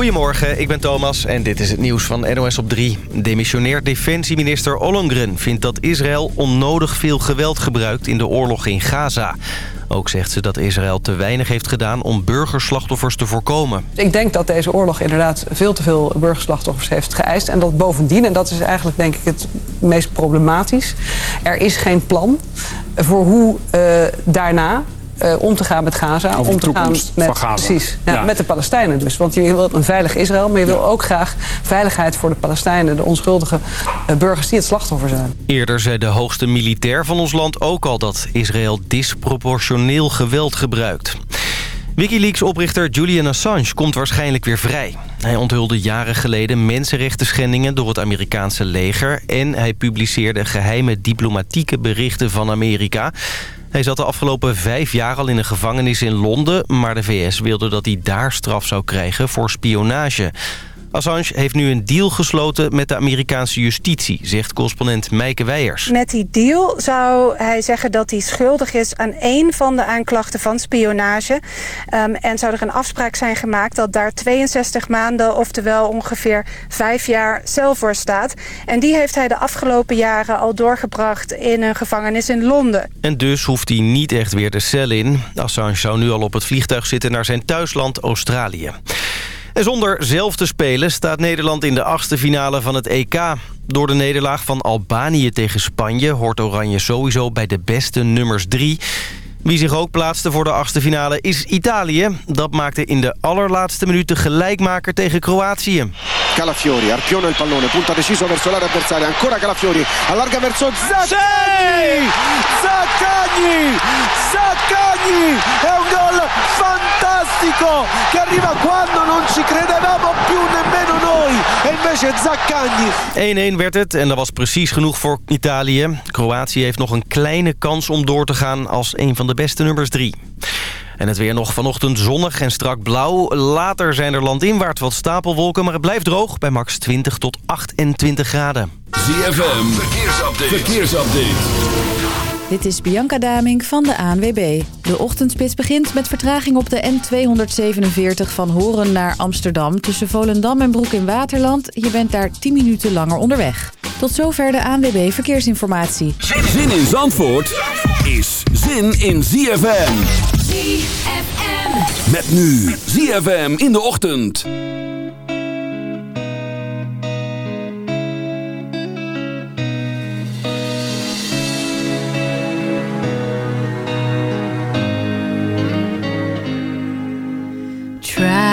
Goedemorgen, ik ben Thomas en dit is het nieuws van NOS op 3. Demissionair defensieminister Ollongren vindt dat Israël onnodig veel geweld gebruikt in de oorlog in Gaza. Ook zegt ze dat Israël te weinig heeft gedaan om burgerslachtoffers te voorkomen. Ik denk dat deze oorlog inderdaad veel te veel burgerslachtoffers heeft geëist. En dat bovendien, en dat is eigenlijk denk ik het meest problematisch... er is geen plan voor hoe uh, daarna uh, om te gaan met Gaza. Over om de te gaan met, van Gaza. Precies, ja, Ja. met de Palestijnen dus. Want je wilt een veilig Israël, maar je wil ook graag veiligheid voor de Palestijnen. De onschuldige uh, burgers die het slachtoffer zijn. Eerder zei de hoogste militair van ons land ook al dat Israël disproportioneel geweld gebruikt. Wikileaks-oprichter Julian Assange komt waarschijnlijk weer vrij. Hij onthulde jaren geleden mensenrechten schendingen door het Amerikaanse leger... en hij publiceerde geheime diplomatieke berichten van Amerika. Hij zat de afgelopen vijf jaar al in een gevangenis in Londen... maar de VS wilde dat hij daar straf zou krijgen voor spionage. Assange heeft nu een deal gesloten met de Amerikaanse justitie... zegt correspondent Meike Weijers. Met die deal zou hij zeggen dat hij schuldig is aan één van de aanklachten van spionage. Um, en zou er een afspraak zijn gemaakt dat daar 62 maanden, oftewel ongeveer vijf jaar cel voor staat. En die heeft hij de afgelopen jaren al doorgebracht in een gevangenis in Londen. En dus hoeft hij niet echt weer de cel in. Assange zou nu al op het vliegtuig zitten naar zijn thuisland Australië. En zonder zelf te spelen staat Nederland in de achtste finale van het EK. Door de nederlaag van Albanië tegen Spanje hoort Oranje sowieso bij de beste nummers drie. Wie zich ook plaatste voor de achtste finale is Italië. Dat maakte in de allerlaatste minuut de gelijkmaker tegen Kroatië. Calafiori, Arpiona il pallone, punta deciso verso l'area avversaria, ancora Calafiori, allarga verso Zaccagni! Zaccagni! Zaccagni! È un gol fantastico che arriva quando non ci credevamo più nemmeno noi e invece Zaccagni 1-1 werd het en dat was precies genoeg voor Italië. Kroatië heeft nog een kleine kans om door te gaan als een van de beste nummers drie. En het weer nog vanochtend zonnig en strak blauw. Later zijn er landinwaarts wat stapelwolken, maar het blijft droog bij max 20 tot 28 graden. ZFM, verkeersupdate. verkeersupdate. Dit is Bianca Daming van de ANWB. De ochtendspits begint met vertraging op de N247 van Horen naar Amsterdam... tussen Volendam en Broek in Waterland. Je bent daar 10 minuten langer onderweg. Tot zover de ANWB Verkeersinformatie. Zin in Zandvoort is zin in ZFM. ZFM. Met nu ZFM in de ochtend.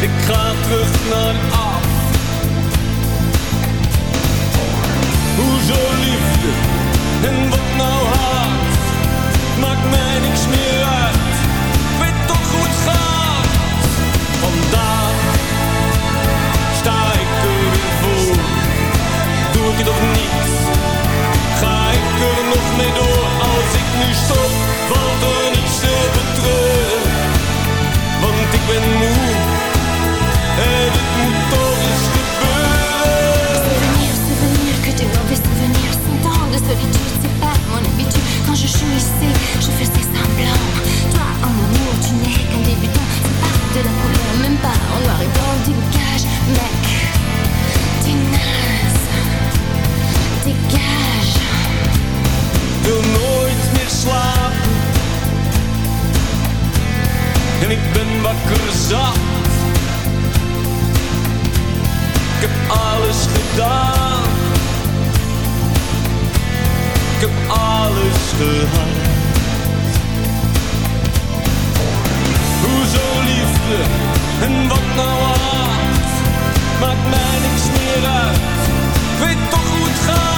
ik ga terug naar af. Hoezo liefde en wat nou haat? Maakt mij niks meer uit. Ik weet toch hoe het gaat. Vandaag sta ik erin voor. Doe ik het nog niets? Ga ik er nog mee door als ik nu stop? valt er je jouissais, je faisais semblant. Toi, en amour, tu n'es qu'un débutant. C'est pas de la couleur, même pas en noir et blanc. Dégage, mec, t'es naze. Dégage. Wil nooit meer slapen. En ik ben wakker zat. Ik heb alles gedaan. Ik heb alles gehad. Hoezo liefde en wat nou haat? Maakt mij niks meer uit. Ik weet toch hoe het gaat.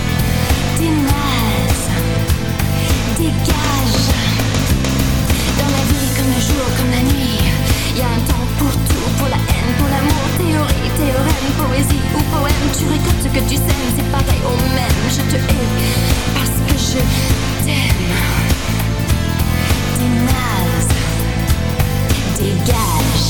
Tes dégage. Dans la vie comme le jour, comme la nuit. Y'a un temps pour tout Pour la haine pour l'amour. Théorie, théorème, poésie ou poème. Tu récoltes ce que tu sèmes C'est pareil au même. Je te hais Parce que je t'aime. Tes Dégage.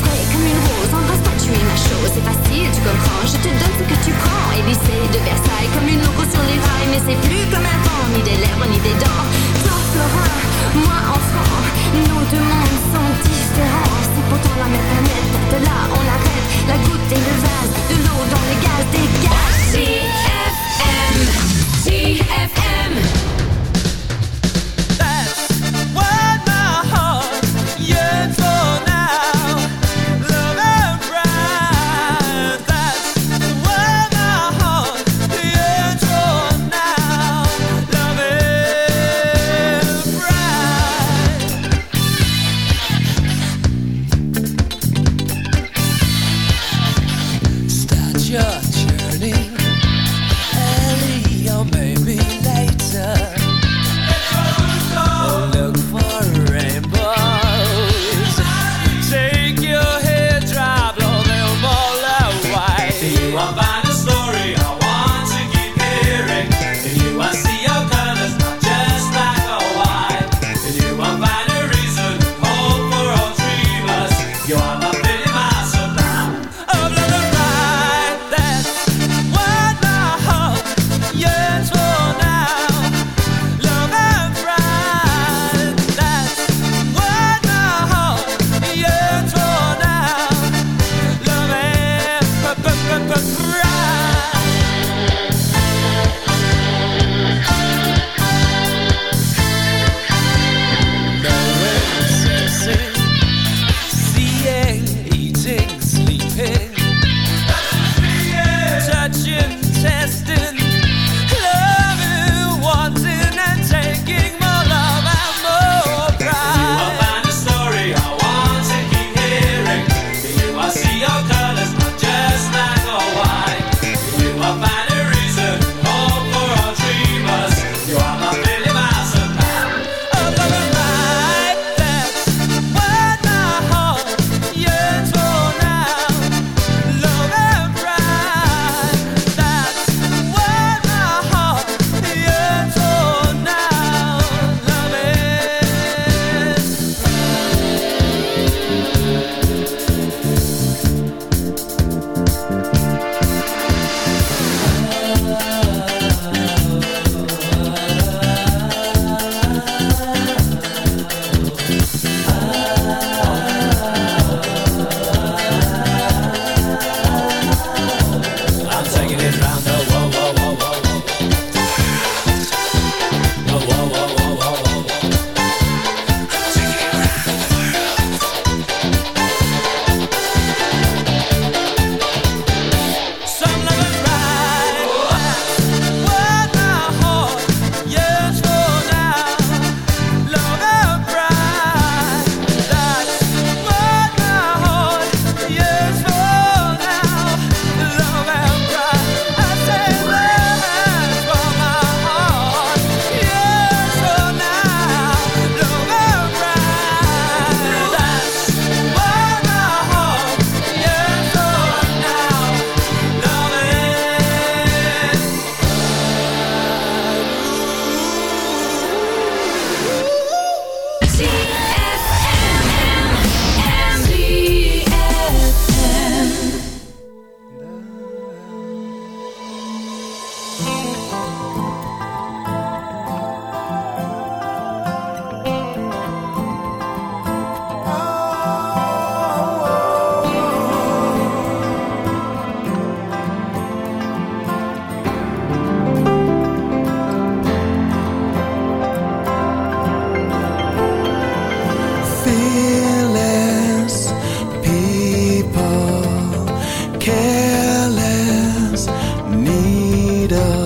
Fais comme une rose en gros tu es ma chose. C'est facile, tu comprends. Je te donne ce que tu prends. Élysée de Versailles, comme une loco sur les rails. Mais c'est plus comme avant, ni des lèvres, ni des dents. Toi, Florin, moi, enfant. Nos deux mondes sont différents. C'est pourtant la même planète. De là, on arrête. La goutte et le vase. De l'eau dans le gaz. Dégage. ZFM. ZFM. go.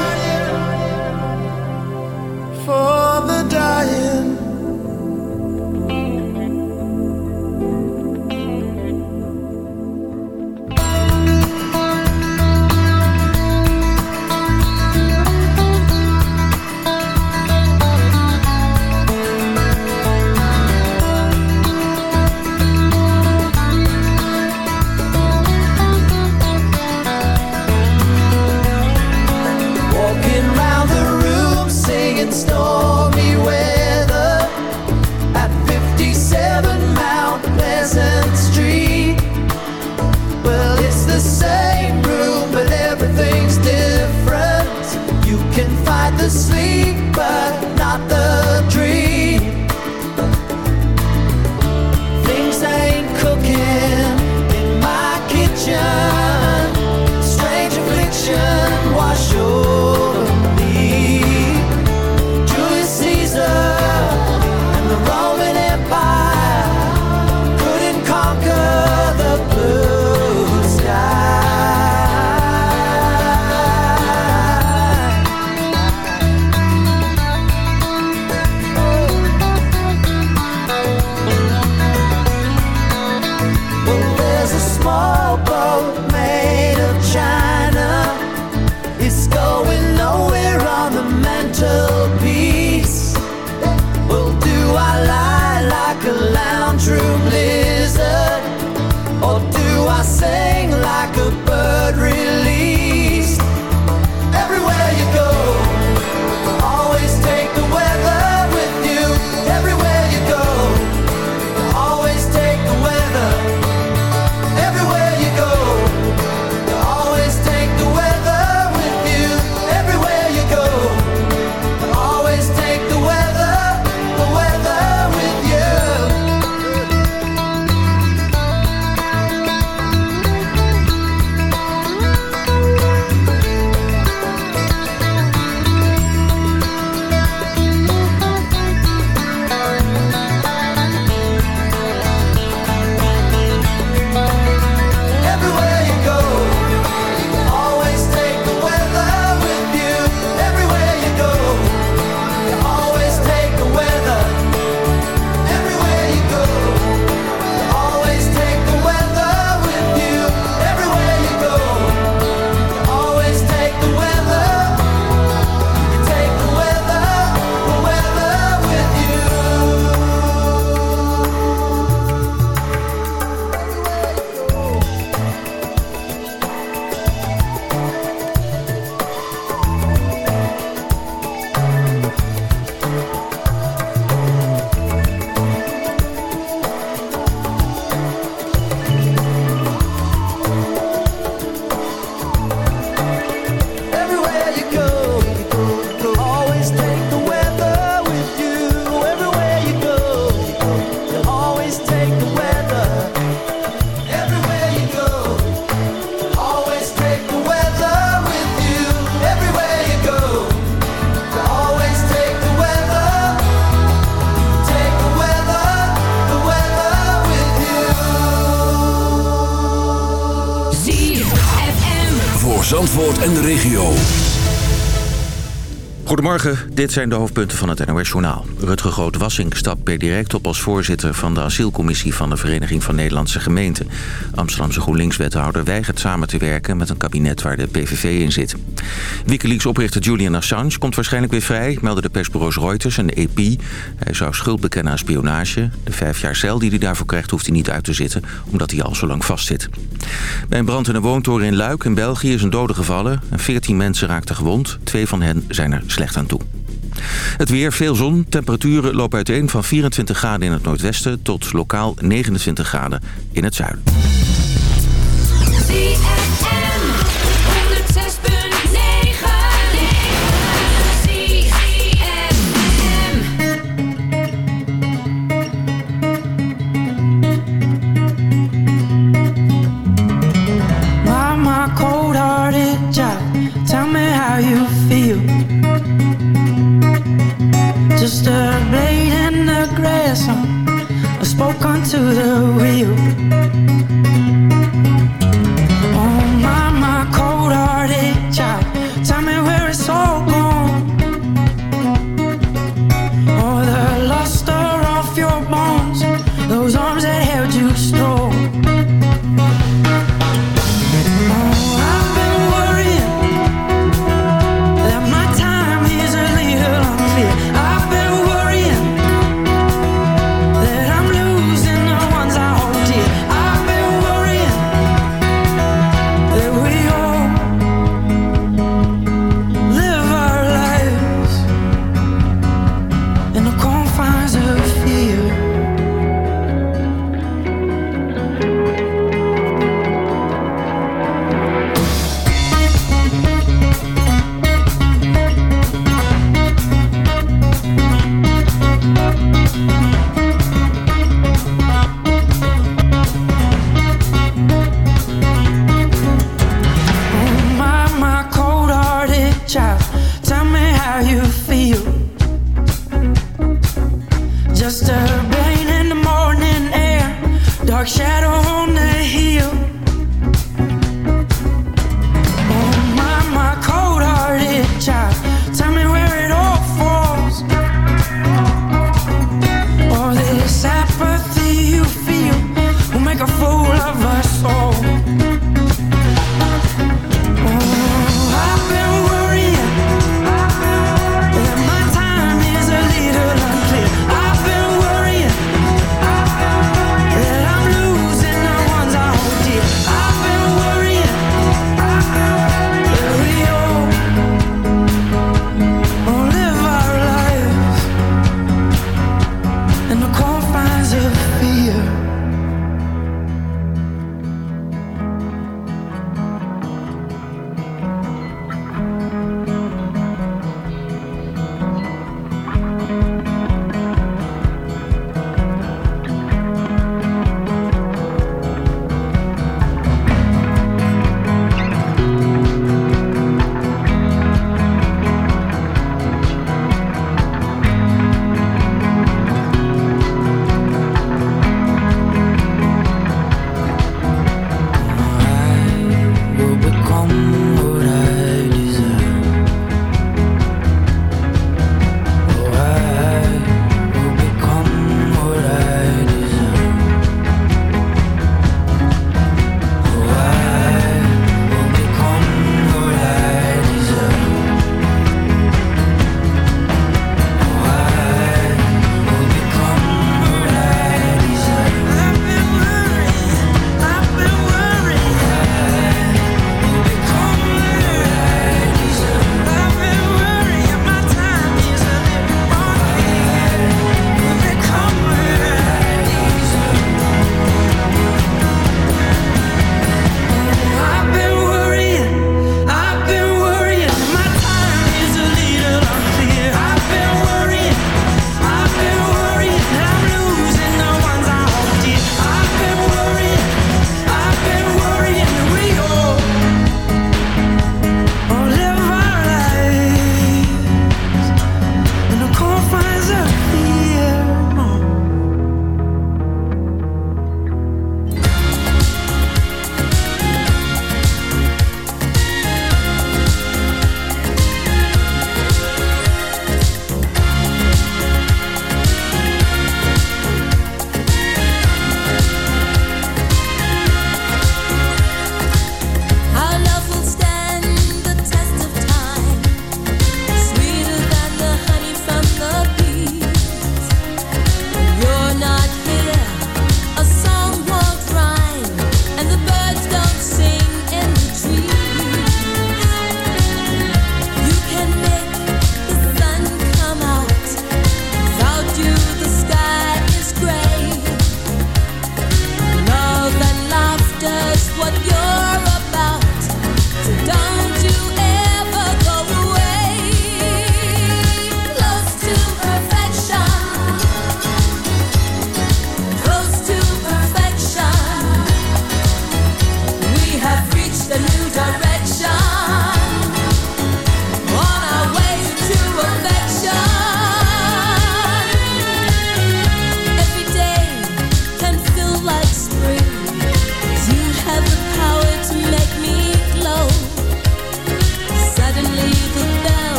about man. Goedemorgen, dit zijn de hoofdpunten van het NOS-journaal. Rutger Groot-Wassink stapt per direct op als voorzitter van de asielcommissie van de Vereniging van Nederlandse Gemeenten. Amsterdamse GroenLinks-wethouder weigert samen te werken met een kabinet waar de PVV in zit. Wikileaks-oprichter Julian Assange komt waarschijnlijk weer vrij, melden de persbureaus Reuters en de EP. Hij zou schuld bekennen aan spionage. De vijf jaar cel die hij daarvoor krijgt hoeft hij niet uit te zitten, omdat hij al zo lang vastzit. Bij een brand in een woontoren in Luik in België is een dode gevallen. En 14 mensen raakten gewond. Twee van hen zijn er slecht aan toe. Het weer, veel zon. Temperaturen lopen uiteen van 24 graden in het noordwesten... tot lokaal 29 graden in het zuiden. A blade in the grass, I spoke onto the wheel.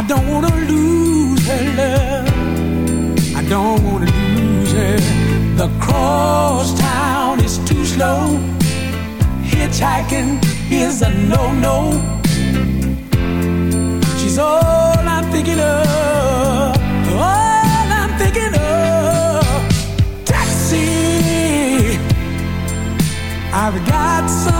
I don't wanna lose her love. I don't wanna lose her. The cross town is too slow. Hitchhiking is a no-no. She's all I'm thinking of. All I'm thinking of. Taxi. I've got some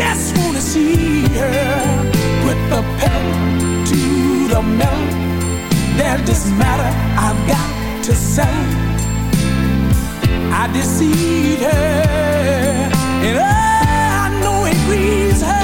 just wanna see her. Put the pedal to the metal. There's this matter I've got to sell. I deceived her, and oh, I know it grieves her.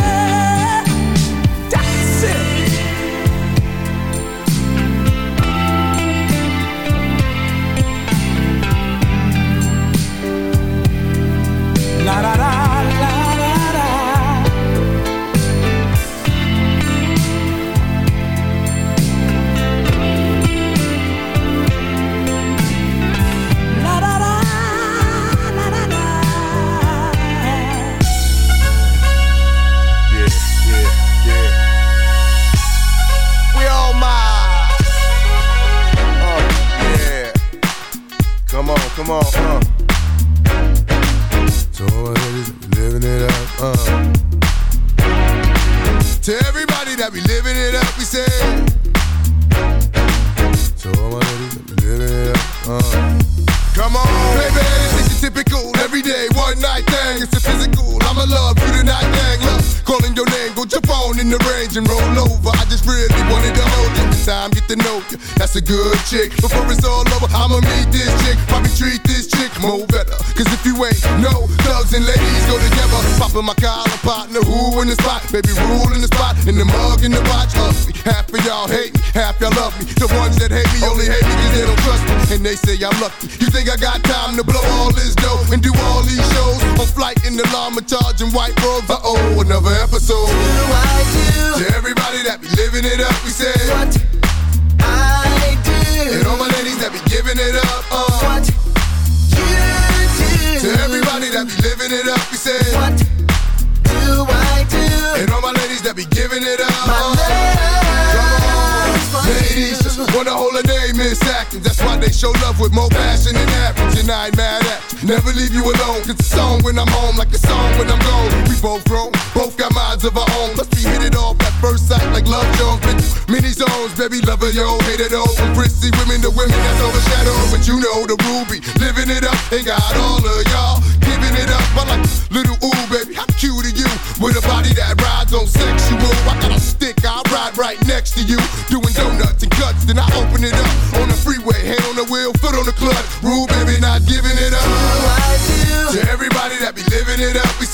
When I'm home, like a song when I'm gone. We both grown, both got minds of our own. Let's be hit it off at first sight, like love. Been through many zones, baby, lover, yo, hate it all. From prissy women to women that's overshadowed. But you know the ruby, living it up, ain't got all of y'all giving it up. I like little ooh, baby, how cute are you? With a body that rides on sexual. I got a stick, I ride right next to you. Doing donuts and cuts, then I open it up on the freeway, hand on the wheel, foot on the clutch. Rule, baby, not giving it up.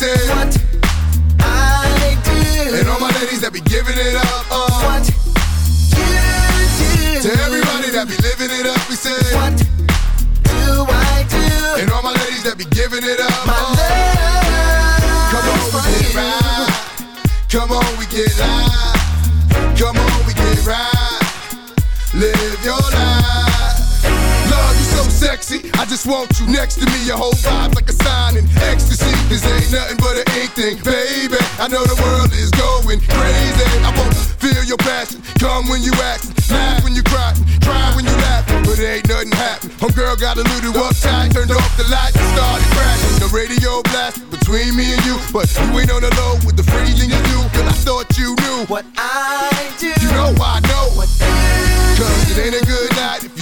It up, we say what I do. And all my ladies that be giving it up, uh. What you do. To everybody that be living it up, we say what do I do? And all my ladies that be giving it up, My uh. Come on, we get right. Come on, we get live. Sexy. I just want you next to me. Your whole vibe's like a sign in ecstasy. Cause ain't nothing but an ink everything, baby. I know the world is going crazy. I wanna feel your passion. Come when you act, laugh when you cry, cry when you laugh. But it ain't nothing happen. Homegirl got a little uptight, turned off the lights and started crashing. The radio blast between me and you, but you ain't on the low with the freezing you do. Cause I thought you knew what I do. You know I know what Cause it ain't a good night if you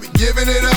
be giving it up,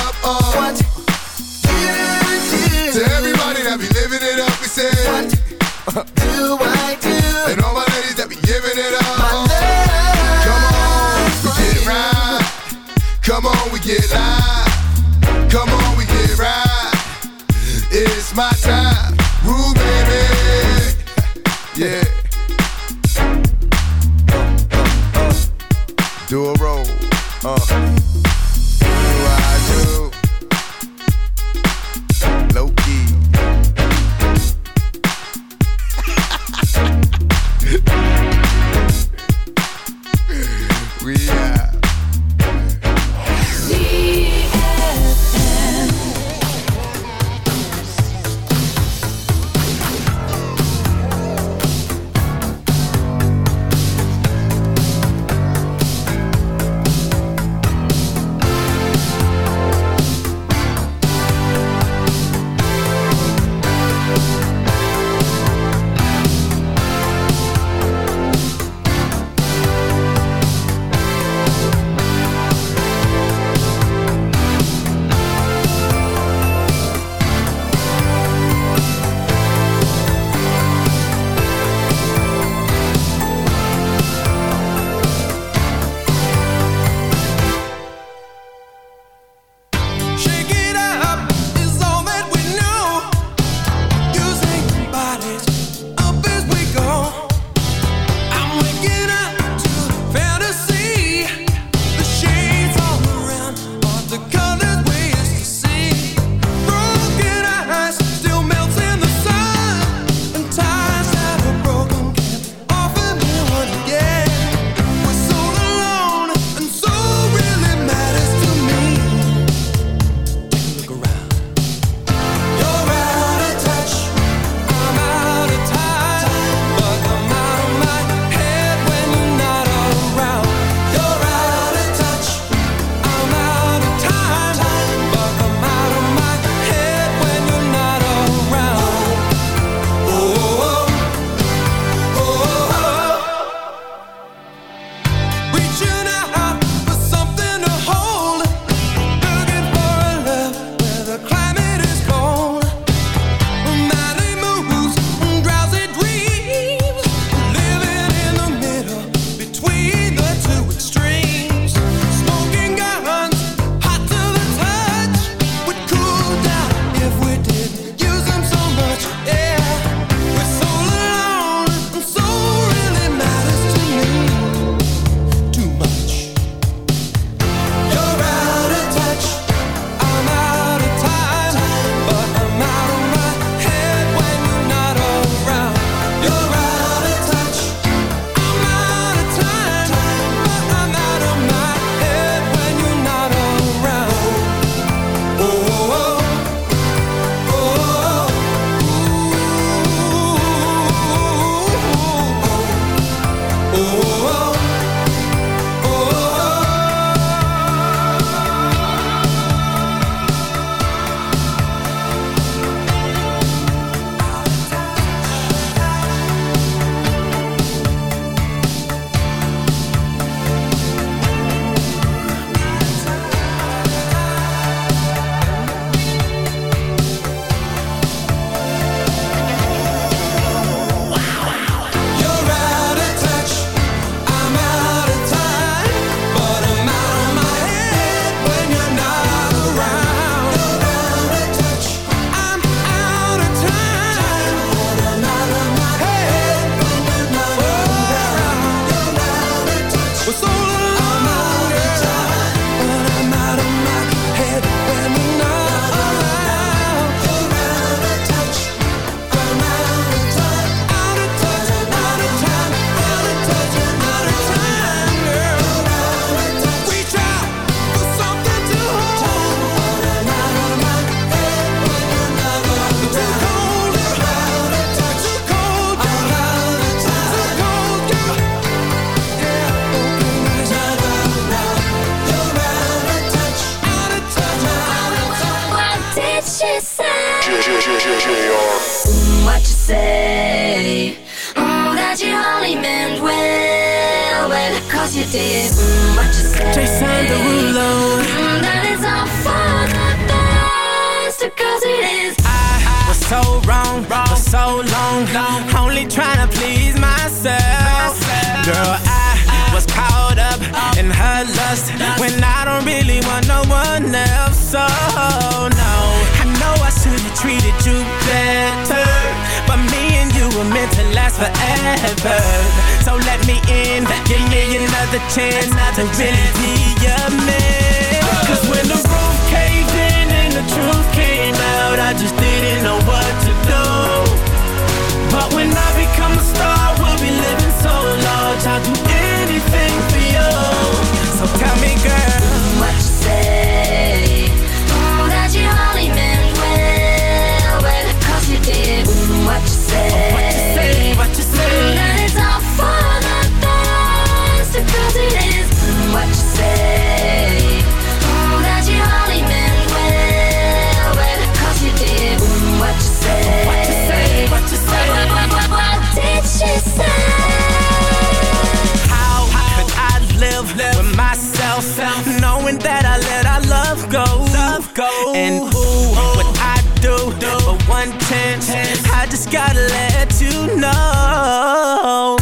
and who? what I do, but one chance, I just gotta let you know.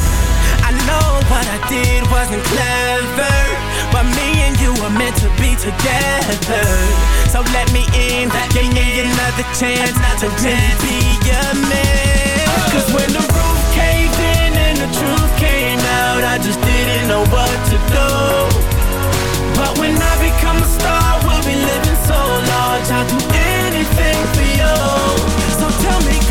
I know what I did wasn't clever, but me and you were meant to be together. So let me in, let give me, in. another chance another to really be your man. Oh. Cause when the roof caved in and the truth came out, I just didn't know what to do. But when I become a star, we'll be living so large. I'd do anything for you. So tell me.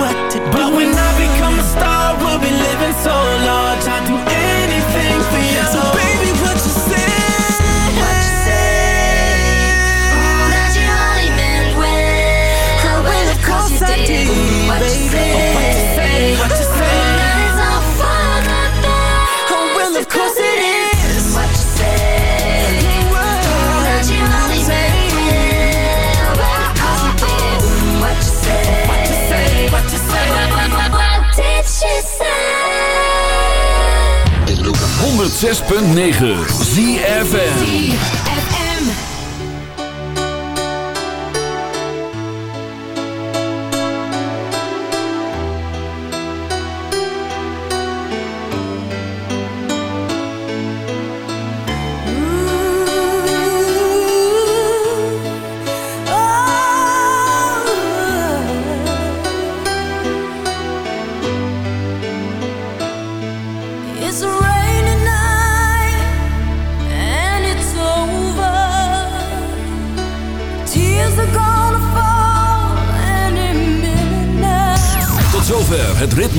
106.9 ZFN